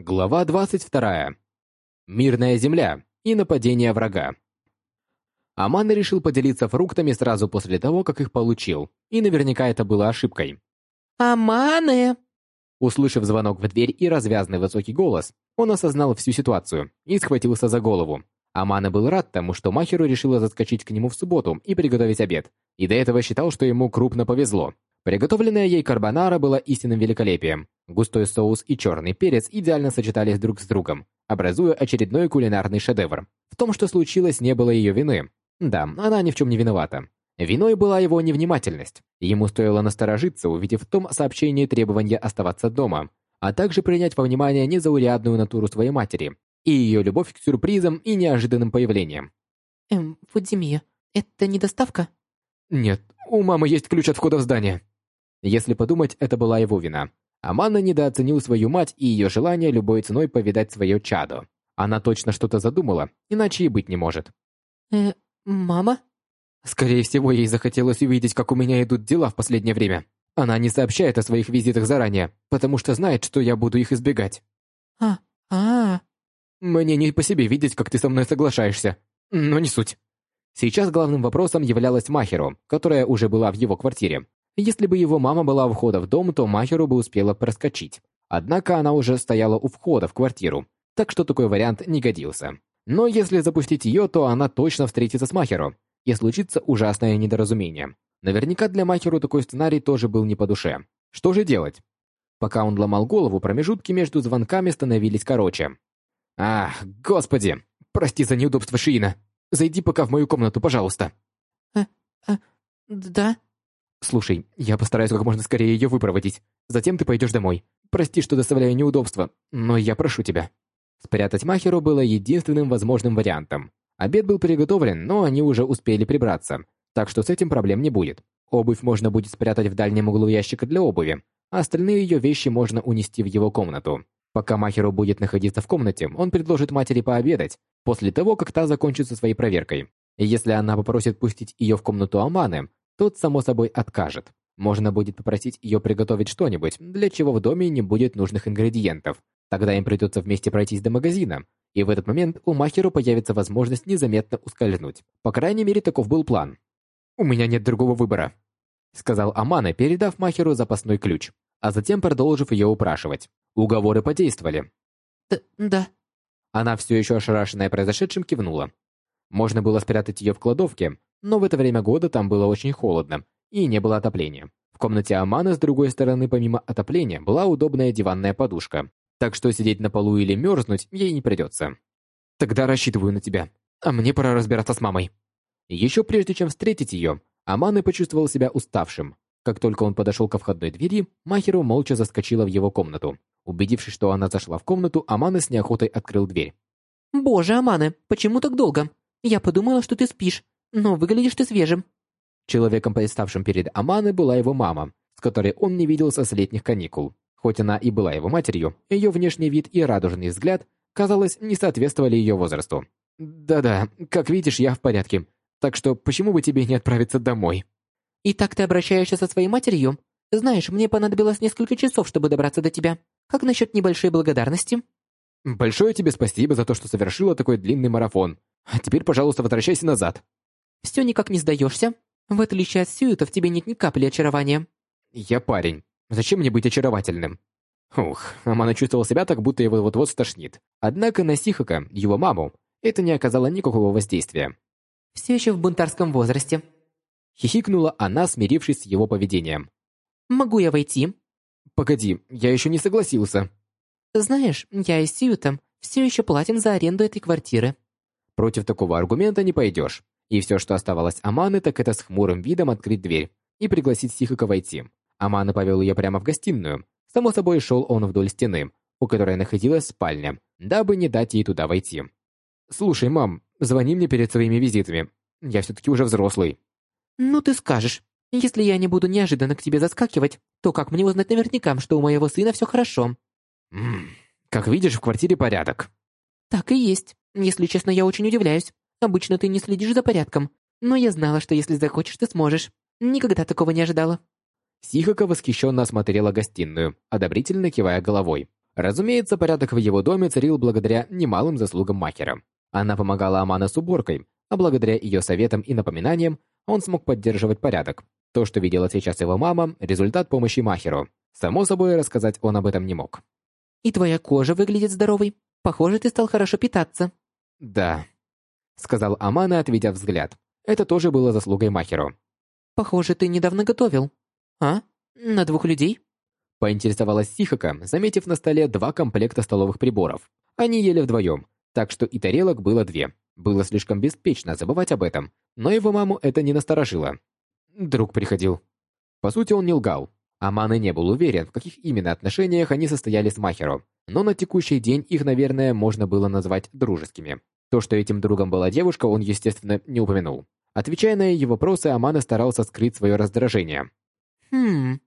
Глава 22. Мирная земля и нападение врага. Аман решил поделиться фруктами сразу после того, как их получил, и наверняка это было ошибкой. «Аманы!» Услышав звонок в дверь и развязный высокий голос, он осознал всю ситуацию и схватился за голову. Амана был рад тому, что Махеру решила заскочить к нему в субботу и приготовить обед, и до этого считал, что ему крупно повезло. Приготовленная ей карбонара была истинным великолепием. Густой соус и черный перец идеально сочетались друг с другом, образуя очередной кулинарный шедевр. В том, что случилось, не было ее вины. Да, она ни в чем не виновата. Виной была его невнимательность. Ему стоило насторожиться, увидев в том сообщении требования оставаться дома, а также принять во внимание незаурядную натуру своей матери и ее любовь к сюрпризам и неожиданным появлениям. «Эм, Фудзимия, это не доставка?» «Нет, у мамы есть ключ от входа в здание». Если подумать, это была его вина. Амана недооценил свою мать и ее желание любой ценой повидать свое чадо. Она точно что-то задумала, иначе и быть не может. «Э, мама?» Скорее всего, ей захотелось увидеть, как у меня идут дела в последнее время. Она не сообщает о своих визитах заранее, потому что знает, что я буду их избегать. «А, а, Мне не по себе видеть, как ты со мной соглашаешься. Но не суть. Сейчас главным вопросом являлась Махеру, которая уже была в его квартире. Если бы его мама была у входа в дом, то Махеру бы успела проскочить. Однако она уже стояла у входа в квартиру, так что такой вариант не годился. Но если запустить ее, то она точно встретится с Махеру, и случится ужасное недоразумение. Наверняка для Махеру такой сценарий тоже был не по душе. Что же делать? Пока он ломал голову, промежутки между звонками становились короче. Ах, господи! Прости за неудобство, Шиина. Зайди пока в мою комнату, пожалуйста. да?» Слушай, я постараюсь как можно скорее ее выпроводить. Затем ты пойдешь домой. Прости, что доставляю неудобства, но я прошу тебя. Спрятать Махеру было единственным возможным вариантом. Обед был приготовлен, но они уже успели прибраться, так что с этим проблем не будет. Обувь можно будет спрятать в дальнем углу ящика для обуви, а остальные ее вещи можно унести в его комнату. Пока Махеру будет находиться в комнате, он предложит матери пообедать, после того, как та закончит со своей проверкой. И если она попросит пустить ее в комнату Аманы, тот, само собой, откажет. Можно будет попросить ее приготовить что-нибудь, для чего в доме не будет нужных ингредиентов. Тогда им придется вместе пройтись до магазина, и в этот момент у Махеру появится возможность незаметно ускользнуть. По крайней мере, таков был план. «У меня нет другого выбора», — сказал Амана, передав Махеру запасной ключ, а затем продолжив ее упрашивать. Уговоры подействовали. Д да. Она все еще ошарашенная произошедшим кивнула. Можно было спрятать ее в кладовке, но в это время года там было очень холодно и не было отопления. В комнате Амана с другой стороны, помимо отопления, была удобная диванная подушка, так что сидеть на полу или мерзнуть ей не придется. Тогда рассчитываю на тебя, а мне пора разбираться с мамой. Еще прежде чем встретить ее, Аманы почувствовал себя уставшим. Как только он подошел ко входной двери, Махеру молча заскочила в его комнату. Убедившись, что она зашла в комнату, Аманы с неохотой открыл дверь. «Боже, Аманы, почему так долго? Я подумала, что ты спишь, но выглядишь ты свежим». Человеком, представшим перед Аманы, была его мама, с которой он не виделся с летних каникул. Хоть она и была его матерью, ее внешний вид и радужный взгляд, казалось, не соответствовали ее возрасту. «Да-да, как видишь, я в порядке. Так что почему бы тебе не отправиться домой?» «И так ты обращаешься со своей матерью? Знаешь, мне понадобилось несколько часов, чтобы добраться до тебя. Как насчет небольшой благодарности?» «Большое тебе спасибо за то, что совершила такой длинный марафон. А теперь, пожалуйста, возвращайся назад». «Все никак не сдаешься? В отличие от Сьюита, в тебе нет ни капли очарования». «Я парень. Зачем мне быть очаровательным?» Ух, Амана чувствовал себя так, будто его вот-вот стошнит. Однако на Сихака, его маму, это не оказало никакого воздействия. «Все еще в бунтарском возрасте». Хихикнула она, смирившись с его поведением. «Могу я войти?» «Погоди, я еще не согласился». «Знаешь, я и Сьюитом все еще платим за аренду этой квартиры». Против такого аргумента не пойдешь. И все, что оставалось Аманы, так это с хмурым видом открыть дверь и пригласить Сихака войти. Амана повел ее прямо в гостиную. Само собой, шел он вдоль стены, у которой находилась спальня, дабы не дать ей туда войти. «Слушай, мам, звони мне перед своими визитами. Я все-таки уже взрослый». «Ну ты скажешь. Если я не буду неожиданно к тебе заскакивать, то как мне узнать наверняка, что у моего сына все хорошо?» М «Как видишь, в квартире порядок». «Так и есть. Если честно, я очень удивляюсь. Обычно ты не следишь за порядком. Но я знала, что если захочешь, ты сможешь. Никогда такого не ожидала». Сихака восхищенно осмотрела гостиную, одобрительно кивая головой. Разумеется, порядок в его доме царил благодаря немалым заслугам Махера. Она помогала Амана с уборкой, а благодаря ее советам и напоминаниям он смог поддерживать порядок. То, что видела сейчас его мама, результат помощи Махеру. Само собой, рассказать он об этом не мог. «И твоя кожа выглядит здоровой. Похоже, ты стал хорошо питаться». «Да», — сказал Амана, отведя взгляд. Это тоже было заслугой Махеру. «Похоже, ты недавно готовил. А? На двух людей?» Поинтересовалась Сихака, заметив на столе два комплекта столовых приборов. Они ели вдвоем, так что и тарелок было две. Было слишком беспечно забывать об этом, но его маму это не насторожило. Друг приходил. По сути, он не лгал. Аманы не был уверен, в каких именно отношениях они состояли с Махеро, но на текущий день их, наверное, можно было назвать дружескими. То, что этим другом была девушка, он, естественно, не упомянул. Отвечая на ее вопросы, Амана старался скрыть свое раздражение. «Хм...»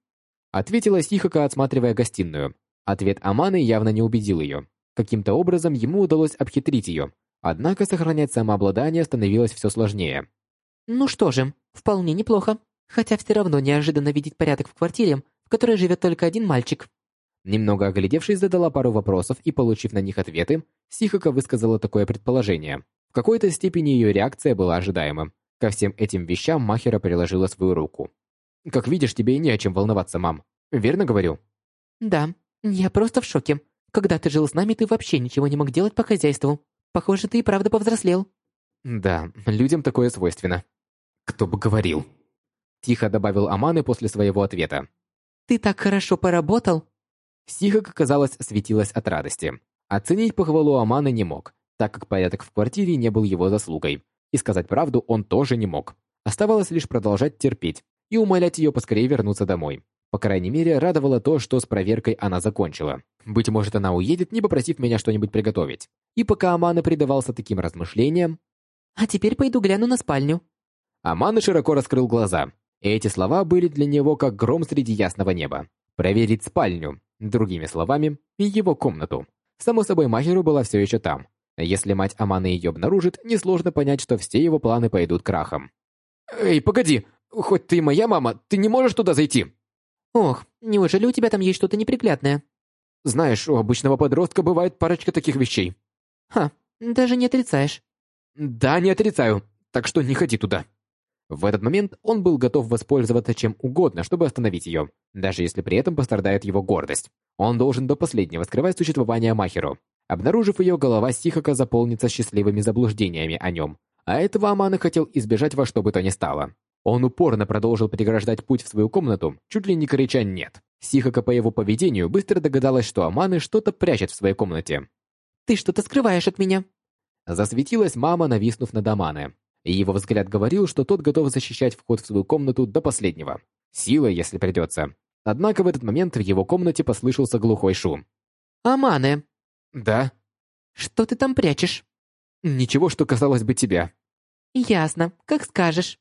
Ответила Сихака, отсматривая гостиную. Ответ Аманы явно не убедил ее. Каким-то образом ему удалось обхитрить ее. Однако сохранять самообладание становилось все сложнее. «Ну что же, вполне неплохо. Хотя все равно неожиданно видеть порядок в квартире, в которой живет только один мальчик». Немного оглядевшись, задала пару вопросов и, получив на них ответы, Сихака высказала такое предположение. В какой-то степени ее реакция была ожидаема. Ко всем этим вещам Махера приложила свою руку. Как видишь, тебе и не о чем волноваться, мам. Верно говорю? Да, я просто в шоке. Когда ты жил с нами, ты вообще ничего не мог делать по хозяйству. Похоже, ты и правда повзрослел. Да, людям такое свойственно. Кто бы говорил. Тихо добавил Аманы после своего ответа. Ты так хорошо поработал. Сихак, казалось, светилась от радости. Оценить похвалу Аманы не мог, так как порядок в квартире не был его заслугой. И сказать правду он тоже не мог. Оставалось лишь продолжать терпеть, и умолять ее поскорее вернуться домой. По крайней мере, радовало то, что с проверкой она закончила. Быть может, она уедет, не попросив меня что-нибудь приготовить. И пока Амана предавался таким размышлениям... «А теперь пойду гляну на спальню». Амана широко раскрыл глаза. Эти слова были для него как гром среди ясного неба. Проверить спальню. Другими словами, его комнату. Само собой, Махеру была все еще там. Если мать Аманы ее обнаружит, несложно понять, что все его планы пойдут крахом. «Эй, погоди! Хоть ты и моя мама, ты не можешь туда зайти. Ох, неужели у тебя там есть что-то неприглядное? Знаешь, у обычного подростка бывает парочка таких вещей. Ха, даже не отрицаешь. Да, не отрицаю. Так что не ходи туда. В этот момент он был готов воспользоваться чем угодно, чтобы остановить ее, даже если при этом пострадает его гордость. Он должен до последнего скрывать существование Махеру. Обнаружив ее, голова Сихака заполнится счастливыми заблуждениями о нем. А этого Амана хотел избежать во что бы то ни стало. Он упорно продолжил преграждать путь в свою комнату, чуть ли не крича «нет». Сихака по его поведению быстро догадалась, что Аманы что-то прячет в своей комнате. «Ты что-то скрываешь от меня!» Засветилась мама, нависнув над Аманы. И его взгляд говорил, что тот готов защищать вход в свою комнату до последнего. Силой, если придется. Однако в этот момент в его комнате послышался глухой шум. «Амане!» «Да?» «Что ты там прячешь?» «Ничего, что касалось бы тебя». «Ясно, как скажешь».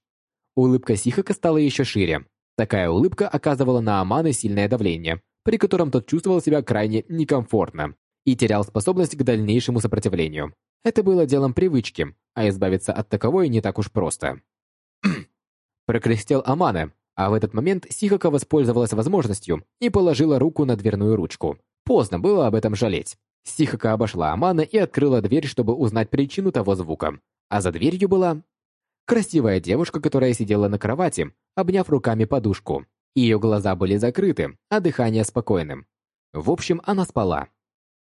Улыбка Сихака стала еще шире. Такая улыбка оказывала на Аманы сильное давление, при котором тот чувствовал себя крайне некомфортно и терял способность к дальнейшему сопротивлению. Это было делом привычки, а избавиться от таковой не так уж просто. Прокряхтел Амана, а в этот момент Сихака воспользовалась возможностью и положила руку на дверную ручку. Поздно было об этом жалеть. Сихака обошла Амана и открыла дверь, чтобы узнать причину того звука. А за дверью была Красивая девушка, которая сидела на кровати, обняв руками подушку. Ее глаза были закрыты, а дыхание спокойным. В общем, она спала.